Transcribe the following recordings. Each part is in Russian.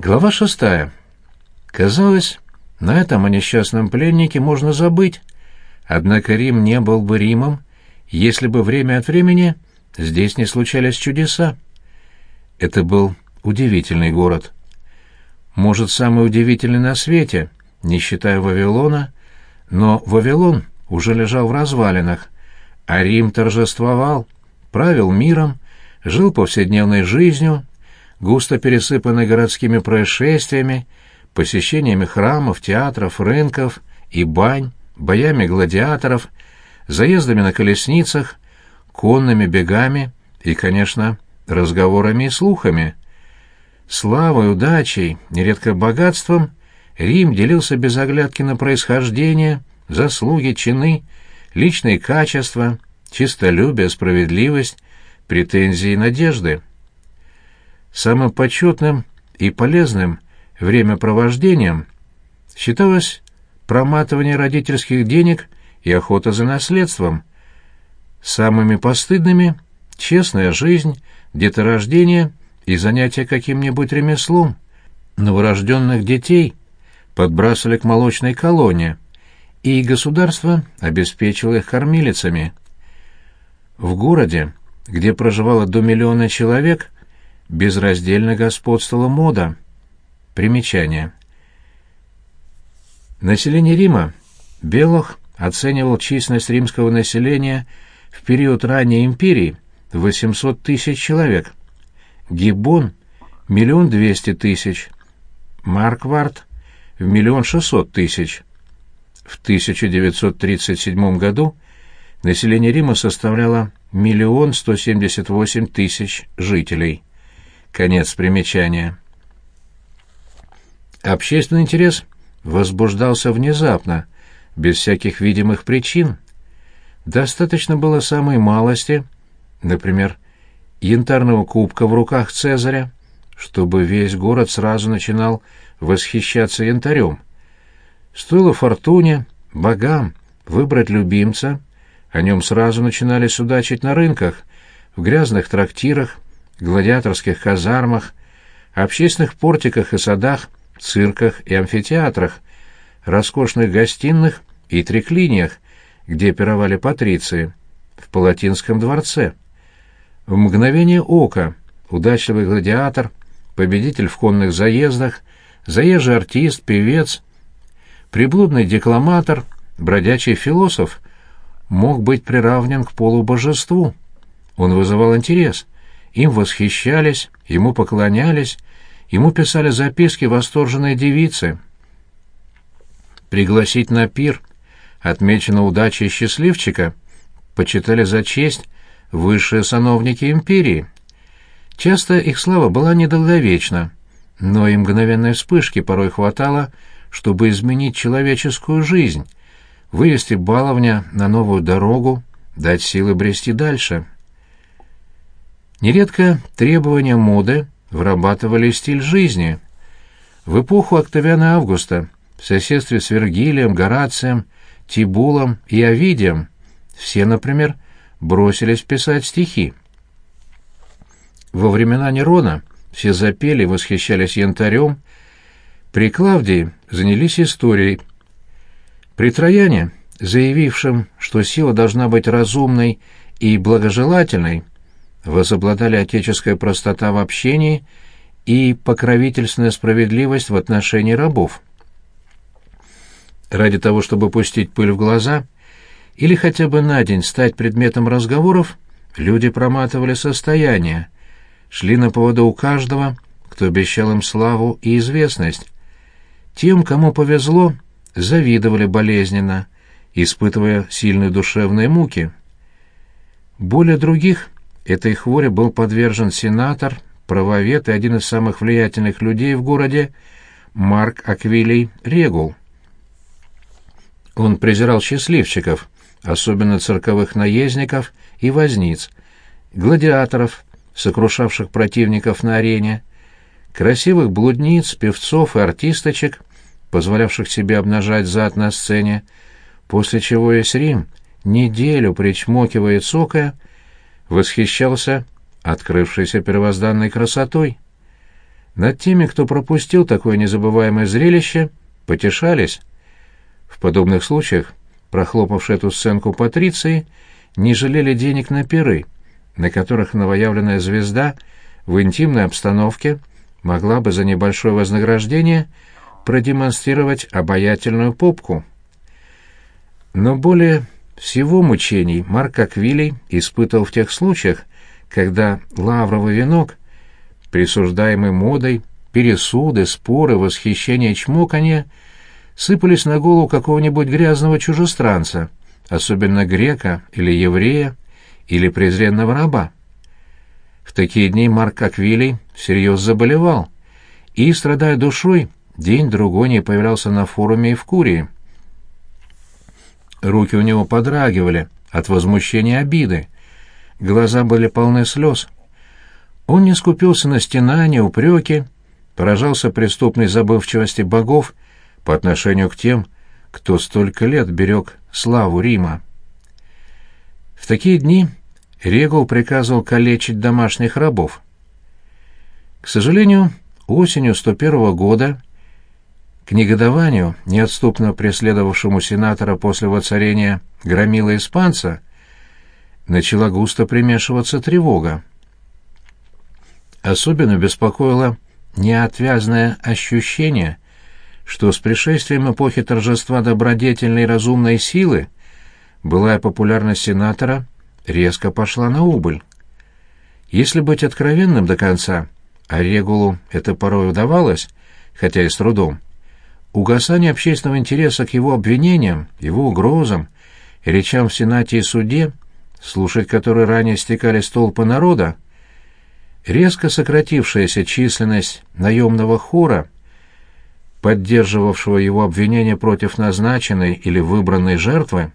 Глава шестая. Казалось, на этом о несчастном пленнике можно забыть. Однако Рим не был бы Римом, если бы время от времени здесь не случались чудеса. Это был удивительный город. Может, самый удивительный на свете, не считая Вавилона, но Вавилон уже лежал в развалинах, а Рим торжествовал, правил миром, жил повседневной жизнью, густо пересыпанный городскими происшествиями, посещениями храмов, театров, рынков и бань, боями гладиаторов, заездами на колесницах, конными бегами и, конечно, разговорами и слухами. Славой, удачей, нередко богатством Рим делился без оглядки на происхождение, заслуги, чины, личные качества, чистолюбие, справедливость, претензии и надежды. Самым почетным и полезным времяпровождением считалось проматывание родительских денег и охота за наследством. Самыми постыдными — честная жизнь, деторождение и занятие каким-нибудь ремеслом. Новорожденных детей подбрасывали к молочной колонии, и государство обеспечило их кормилицами. В городе, где проживало до миллиона человек, безраздельно господствовала мода. Примечание. Население Рима Белох оценивал численность римского населения в период ранней империи в 800 тысяч человек. Гиббон — миллион двести тысяч. Марквард — в миллион шестьсот тысяч. В 1937 году население Рима составляло миллион сто семьдесят восемь тысяч жителей. Конец примечания. Общественный интерес возбуждался внезапно, без всяких видимых причин. Достаточно было самой малости, например, янтарного кубка в руках Цезаря, чтобы весь город сразу начинал восхищаться янтарем. Стоило фортуне, богам, выбрать любимца, о нем сразу начинали судачить на рынках, в грязных трактирах, гладиаторских казармах, общественных портиках и садах, цирках и амфитеатрах, роскошных гостиных и триклиниях, где пировали патриции, в Палатинском дворце. В мгновение ока удачливый гладиатор, победитель в конных заездах, заезжий артист, певец, приблудный декламатор, бродячий философ мог быть приравнен к полубожеству. Он вызывал интерес — им восхищались, ему поклонялись, ему писали записки восторженные девицы. Пригласить на пир, отмечено удачей счастливчика, почитали за честь высшие сановники империи. Часто их слава была недолговечна, но и мгновенной вспышки порой хватало, чтобы изменить человеческую жизнь, вывести баловня на новую дорогу, дать силы брести дальше. Нередко требования моды вырабатывали стиль жизни. В эпоху Октавиана Августа в соседстве с Вергилием, Горацием, Тибулом и Овидием все, например, бросились писать стихи. Во времена Нерона все запели и восхищались янтарем, при Клавдии занялись историей. При Трояне, заявившем, что сила должна быть разумной и благожелательной, возобладали отеческая простота в общении и покровительственная справедливость в отношении рабов. Ради того, чтобы пустить пыль в глаза или хотя бы на день стать предметом разговоров, люди проматывали состояние, шли на поводу у каждого, кто обещал им славу и известность. Тем, кому повезло, завидовали болезненно, испытывая сильные душевные муки. Более других Этой хворе был подвержен сенатор, правовед и один из самых влиятельных людей в городе Марк Аквилий Регул. Он презирал счастливчиков, особенно цирковых наездников и возниц, гладиаторов, сокрушавших противников на арене, красивых блудниц, певцов и артисточек, позволявших себе обнажать зад на сцене, после чего весь Рим, неделю причмокивая цокая, восхищался открывшейся первозданной красотой. Над теми, кто пропустил такое незабываемое зрелище, потешались. В подобных случаях, прохлопавши эту сценку Патриции, не жалели денег на пиры, на которых новоявленная звезда в интимной обстановке могла бы за небольшое вознаграждение продемонстрировать обаятельную попку. Но более всего мучений Марк Аквилий испытывал в тех случаях, когда лавровый венок, присуждаемый модой, пересуды, споры, восхищение, чмоканье, сыпались на голову какого-нибудь грязного чужестранца, особенно грека или еврея, или презренного раба. В такие дни Марк Аквилий всерьез заболевал и, страдая душой, день-другой не появлялся на форуме и в Курии. Руки у него подрагивали от возмущения и обиды, глаза были полны слез. Он не скупился на стенания, упреки, поражался преступной забывчивости богов по отношению к тем, кто столько лет берег славу Рима. В такие дни Регул приказывал калечить домашних рабов. К сожалению, осенью 101 года к негодованию, неотступно преследовавшему сенатора после воцарения громила испанца, начала густо примешиваться тревога. Особенно беспокоило неотвязное ощущение, что с пришествием эпохи торжества добродетельной и разумной силы былая популярность сенатора резко пошла на убыль. Если быть откровенным до конца, а Регулу это порой удавалось, хотя и с трудом, Угасание общественного интереса к его обвинениям, его угрозам, речам в Сенате и суде, слушать которые ранее стекались толпы народа, резко сократившаяся численность наемного хора, поддерживавшего его обвинения против назначенной или выбранной жертвы,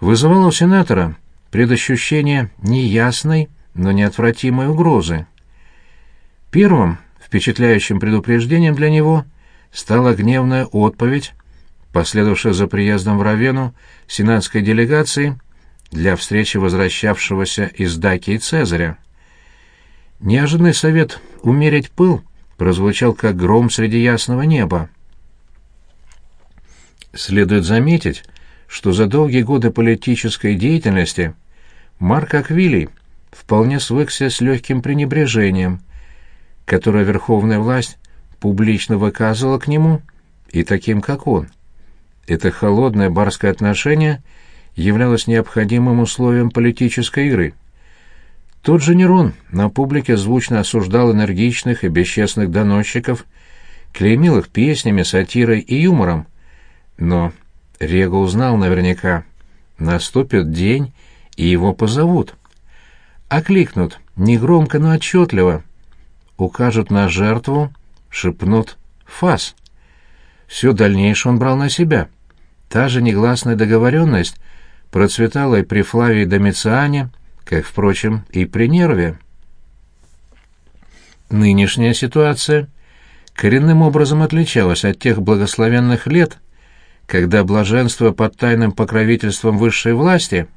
вызывала у сенатора предощущение неясной, но неотвратимой угрозы. Первым впечатляющим предупреждением для него – стала гневная отповедь, последовавшая за приездом в Равену сенатской делегации для встречи возвращавшегося из Дакии Цезаря. Неожиданный совет умерить пыл прозвучал как гром среди ясного неба. Следует заметить, что за долгие годы политической деятельности Марк Аквилий вполне свыкся с легким пренебрежением, которое верховная власть публично выказывала к нему и таким, как он. Это холодное барское отношение являлось необходимым условием политической игры. Тот же Нерон на публике звучно осуждал энергичных и бесчестных доносчиков, клеймил их песнями, сатирой и юмором. Но Рега узнал наверняка, наступит день, и его позовут. Окликнут, негромко, но отчетливо. Укажут на жертву шепнут «фас». Все дальнейшее он брал на себя. Та же негласная договоренность процветала и при Флавии Домициане, как, впрочем, и при Нерве. Нынешняя ситуация коренным образом отличалась от тех благословенных лет, когда блаженство под тайным покровительством высшей власти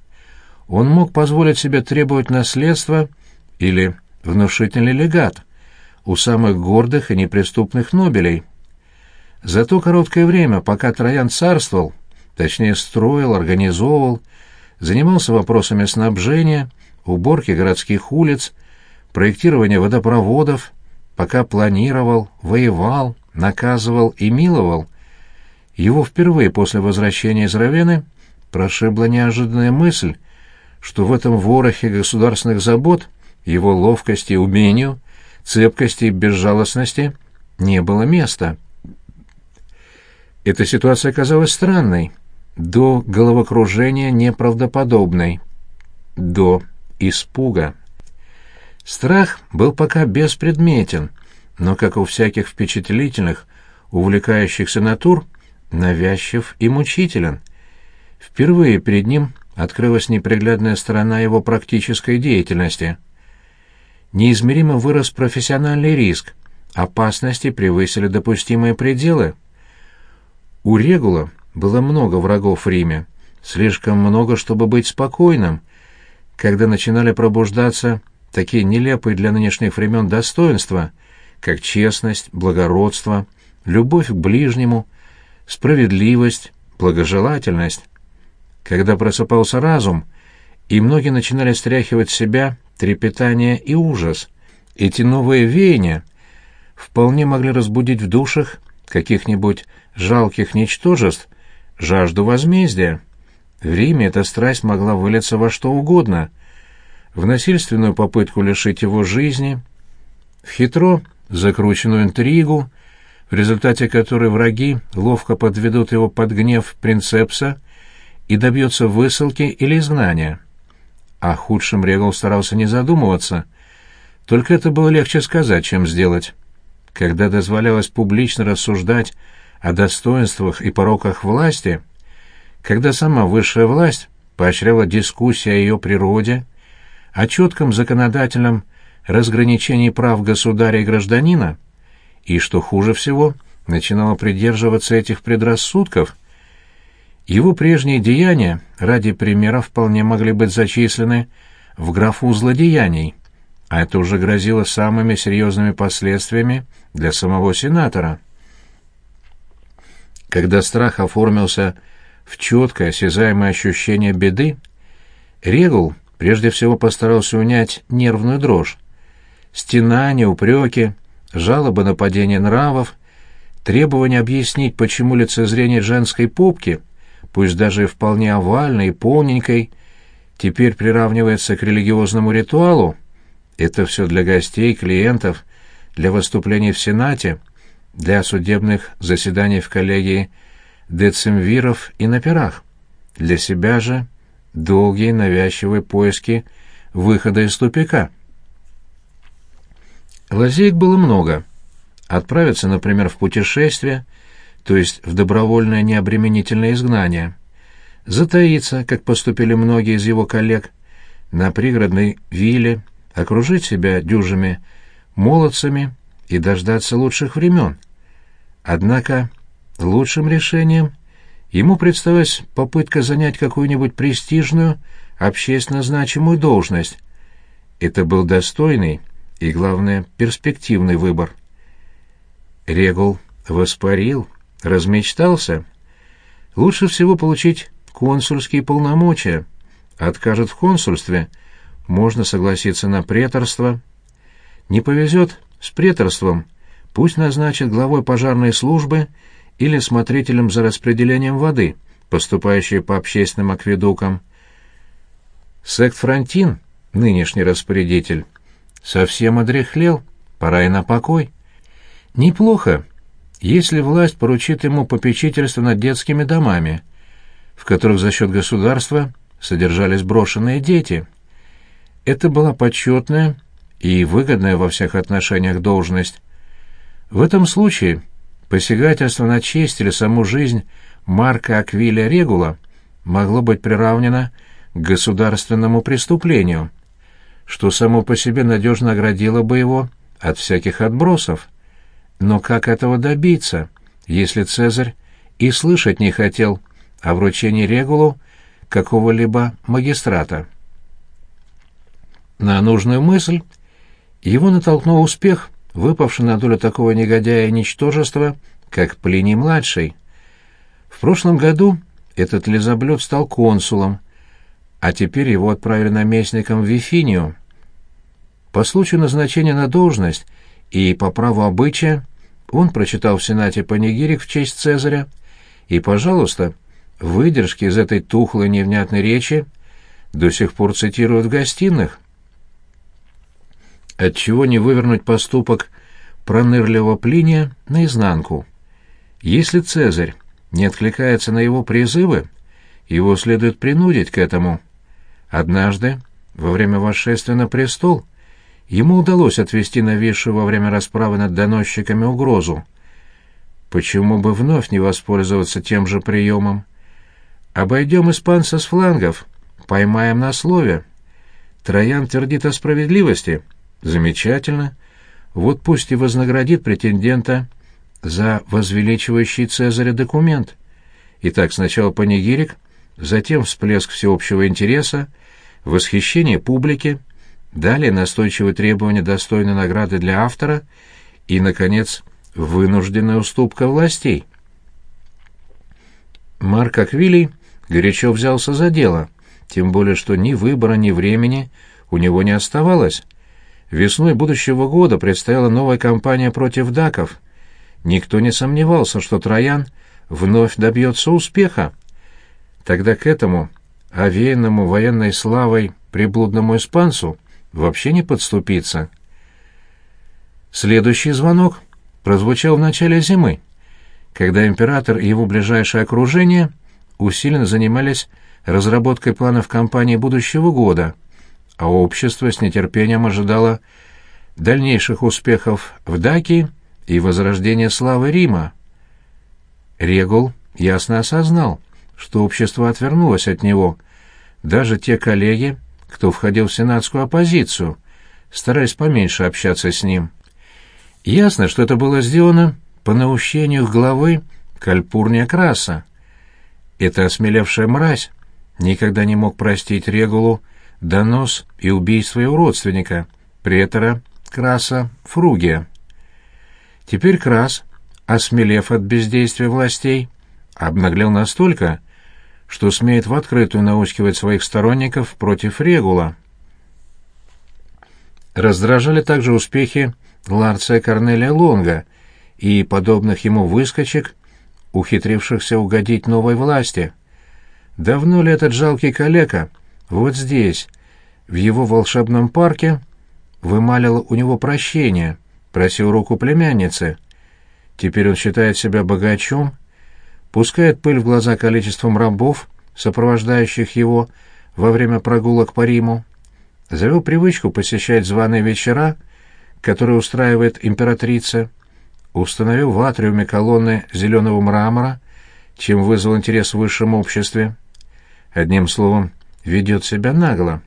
он мог позволить себе требовать наследства или внушительный легат – у самых гордых и неприступных нобелей. За то короткое время, пока Троян царствовал, точнее строил, организовывал, занимался вопросами снабжения, уборки городских улиц, проектирования водопроводов, пока планировал, воевал, наказывал и миловал, его впервые после возвращения из Равены прошибла неожиданная мысль, что в этом ворохе государственных забот, его ловкости и умению – цепкости и безжалостности не было места. Эта ситуация оказалась странной, до головокружения неправдоподобной, до испуга. Страх был пока беспредметен, но, как у всяких впечатлительных, увлекающихся натур, навязчив и мучителен. Впервые перед ним открылась неприглядная сторона его практической деятельности — неизмеримо вырос профессиональный риск, опасности превысили допустимые пределы. У Регула было много врагов в Риме, слишком много, чтобы быть спокойным, когда начинали пробуждаться такие нелепые для нынешних времен достоинства, как честность, благородство, любовь к ближнему, справедливость, благожелательность. Когда просыпался разум, и многие начинали стряхивать себя трепетание и ужас, эти новые веяния вполне могли разбудить в душах каких-нибудь жалких ничтожеств жажду возмездия. В Риме эта страсть могла вылиться во что угодно, в насильственную попытку лишить его жизни, в хитро закрученную интригу, в результате которой враги ловко подведут его под гнев принцепса и добьется высылки или изгнания. О худшем Регал старался не задумываться, только это было легче сказать, чем сделать. Когда дозволялось публично рассуждать о достоинствах и пороках власти, когда сама высшая власть поощряла дискуссии о ее природе, о четком законодательном разграничении прав государя и гражданина, и, что хуже всего, начинала придерживаться этих предрассудков, его прежние деяния ради примера вполне могли быть зачислены в графу злодеяний, а это уже грозило самыми серьезными последствиями для самого сенатора. Когда страх оформился в четкое осязаемое ощущение беды, Регул прежде всего постарался унять нервную дрожь. Стенания, упреки, жалобы на падение нравов, требование объяснить, почему лицезрение женской попки, пусть даже вполне овальной и полненькой, теперь приравнивается к религиозному ритуалу, это все для гостей, клиентов, для выступлений в Сенате, для судебных заседаний в коллегии децимвиров и на пирах. Для себя же долгие навязчивые поиски выхода из тупика. Лазеек было много. Отправиться, например, в путешествие, то есть в добровольное необременительное изгнание. Затаиться, как поступили многие из его коллег, на пригородной вилле, окружить себя дюжими молодцами и дождаться лучших времен. Однако лучшим решением ему представилась попытка занять какую-нибудь престижную, общественно значимую должность. Это был достойный и, главное, перспективный выбор. Регул воспарил, размечтался. Лучше всего получить консульские полномочия. Откажет в консульстве, можно согласиться на преторство. Не повезет с преторством, пусть назначит главой пожарной службы или смотрителем за распределением воды, поступающей по общественным акведукам. Сект Фронтин, нынешний распорядитель, совсем одряхлел, пора и на покой. Неплохо, если власть поручит ему попечительство над детскими домами, в которых за счет государства содержались брошенные дети. Это была почетная и выгодная во всех отношениях должность. В этом случае посягательство на честь или саму жизнь Марка Аквиля Регула могло быть приравнено к государственному преступлению, что само по себе надежно оградило бы его от всяких отбросов. Но как этого добиться, если Цезарь и слышать не хотел о вручении Регулу какого-либо магистрата? На нужную мысль его натолкнул успех — выпавший на долю такого негодяя и ничтожества, как Плиний-младший. В прошлом году этот лизоблюд стал консулом, а теперь его отправили наместником в Вифинию. По случаю назначения на должность и по праву обычая он прочитал в Сенате панигирик в честь Цезаря, и, пожалуйста, выдержки из этой тухлой невнятной речи до сих пор цитируют в гостиных. Отчего не вывернуть поступок пронырливого Плиния наизнанку? Если Цезарь не откликается на его призывы, его следует принудить к этому. Однажды, во время восшествия на престол, ему удалось отвести нависшую во время расправы над доносчиками угрозу. Почему бы вновь не воспользоваться тем же приемом? Обойдем испанца с флангов, поймаем на слове. Троян твердит о справедливости — Замечательно. Вот пусть и вознаградит претендента за возвеличивающий Цезаря документ. Итак, сначала панигирик, затем всплеск всеобщего интереса, восхищение публики, далее настойчивые требования достойной награды для автора и, наконец, вынужденная уступка властей. Марк Аквилий горячо взялся за дело, тем более что ни выбора, ни времени у него не оставалось. Весной будущего года предстояла новая кампания против даков. Никто не сомневался, что Троян вновь добьется успеха. Тогда к этому, овеянному военной славой приблудному испанцу, вообще не подступиться. Следующий звонок прозвучал в начале зимы, когда император и его ближайшее окружение усиленно занимались разработкой планов кампании будущего года, а общество с нетерпением ожидало дальнейших успехов в Дакии и возрождения славы Рима. Регул ясно осознал, что общество отвернулось от него, даже те коллеги, кто входил в сенатскую оппозицию, стараясь поменьше общаться с ним. Ясно, что это было сделано по наущению главы Кальпурния Краса. Эта осмелевшая мразь никогда не мог простить Регулу донос и убийство его родственника, претора Краса Фругия. Теперь Крас, осмелев от бездействия властей, обнаглел настолько, что смеет в открытую наускивать своих сторонников против Регула. Раздражали также успехи Ларция Корнелия Лонга и подобных ему выскочек, ухитрившихся угодить новой власти. Давно ли этот жалкий калека вот здесь, в его волшебном парке, вымалил у него прощение, просил руку племянницы? Теперь он считает себя богачом, пускает пыль в глаза количеством рабов, сопровождающих его во время прогулок по Риму, завел привычку посещать званые вечера — который устраивает императрица, установил в атриуме колонны зеленого мрамора, чем вызвал интерес в высшем обществе. Одним словом, ведет себя нагло.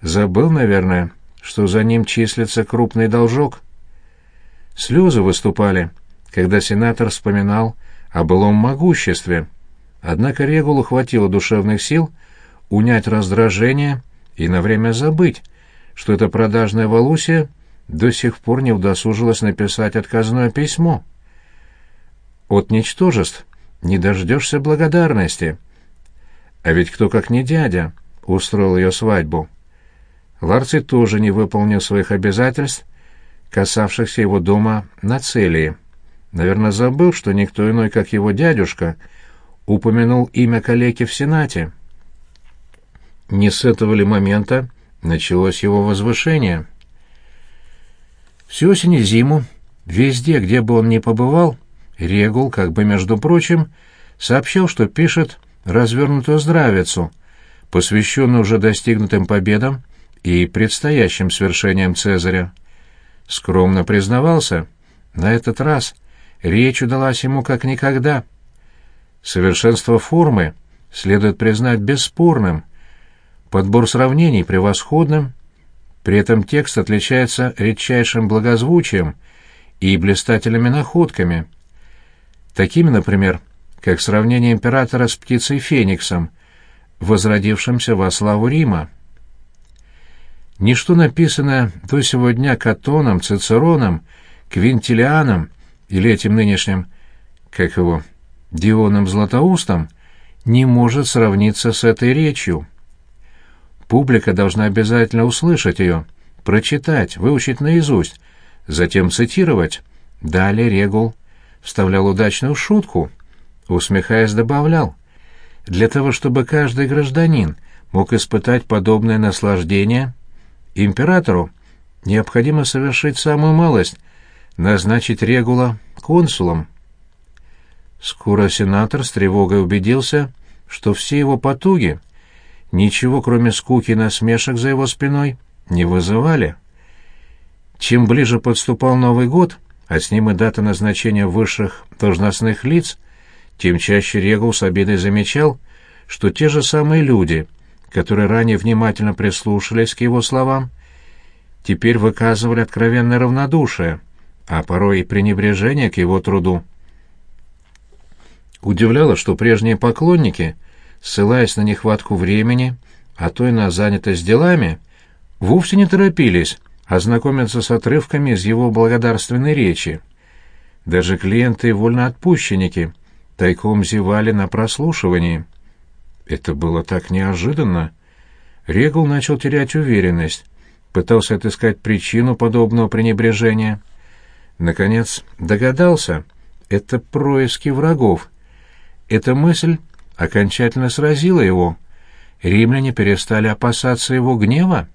Забыл, наверное, что за ним числится крупный должок. Слезы выступали, когда сенатор вспоминал о былом могуществе. Однако Регулу хватило душевных сил унять раздражение и на время забыть, что это продажная Валусия — до сих пор не удосужилась написать отказное письмо. От ничтожеств не дождешься благодарности. А ведь кто, как не дядя, устроил ее свадьбу. Ларций тоже не выполнил своих обязательств, касавшихся его дома на Целии. Наверное, забыл, что никто иной, как его дядюшка, упомянул имя калеки в Сенате. Не с этого ли момента началось его возвышение?» Всю осень и зиму, везде, где бы он ни побывал, Регул, как бы между прочим, сообщил, что пишет развернутую здравицу, посвященную уже достигнутым победам и предстоящим свершениям Цезаря. Скромно признавался, на этот раз речь удалась ему как никогда. Совершенство формы следует признать бесспорным, подбор сравнений превосходным, при этом текст отличается редчайшим благозвучием и блистательными находками, такими, например, как сравнение императора с птицей Фениксом, возродившимся во славу Рима. Ничто написанное до сего дня Катоном, Цицероном, Квинтилианом или этим нынешним, как его, Дионом Златоустом, не может сравниться с этой речью. Публика должна обязательно услышать ее, прочитать, выучить наизусть, затем цитировать. Далее Регул вставлял удачную шутку, усмехаясь, добавлял. Для того, чтобы каждый гражданин мог испытать подобное наслаждение, императору необходимо совершить самую малость — назначить Регула консулом. Скоро сенатор с тревогой убедился, что все его потуги — ничего, кроме скуки и насмешек за его спиной, не вызывали. Чем ближе подступал Новый год, а с ним и дата назначения высших должностных лиц, тем чаще Регул с обидой замечал, что те же самые люди, которые ранее внимательно прислушались к его словам, теперь выказывали откровенное равнодушие, а порой и пренебрежение к его труду. Удивляло, что прежние поклонники — ссылаясь на нехватку времени, а то и на занятость делами, вовсе не торопились ознакомиться с отрывками из его благодарственной речи. Даже клиенты и вольноотпущенники тайком зевали на прослушивании. Это было так неожиданно. Регул начал терять уверенность, пытался отыскать причину подобного пренебрежения. Наконец догадался — это происки врагов. Эта мысль окончательно сразила его. Римляне перестали опасаться его гнева.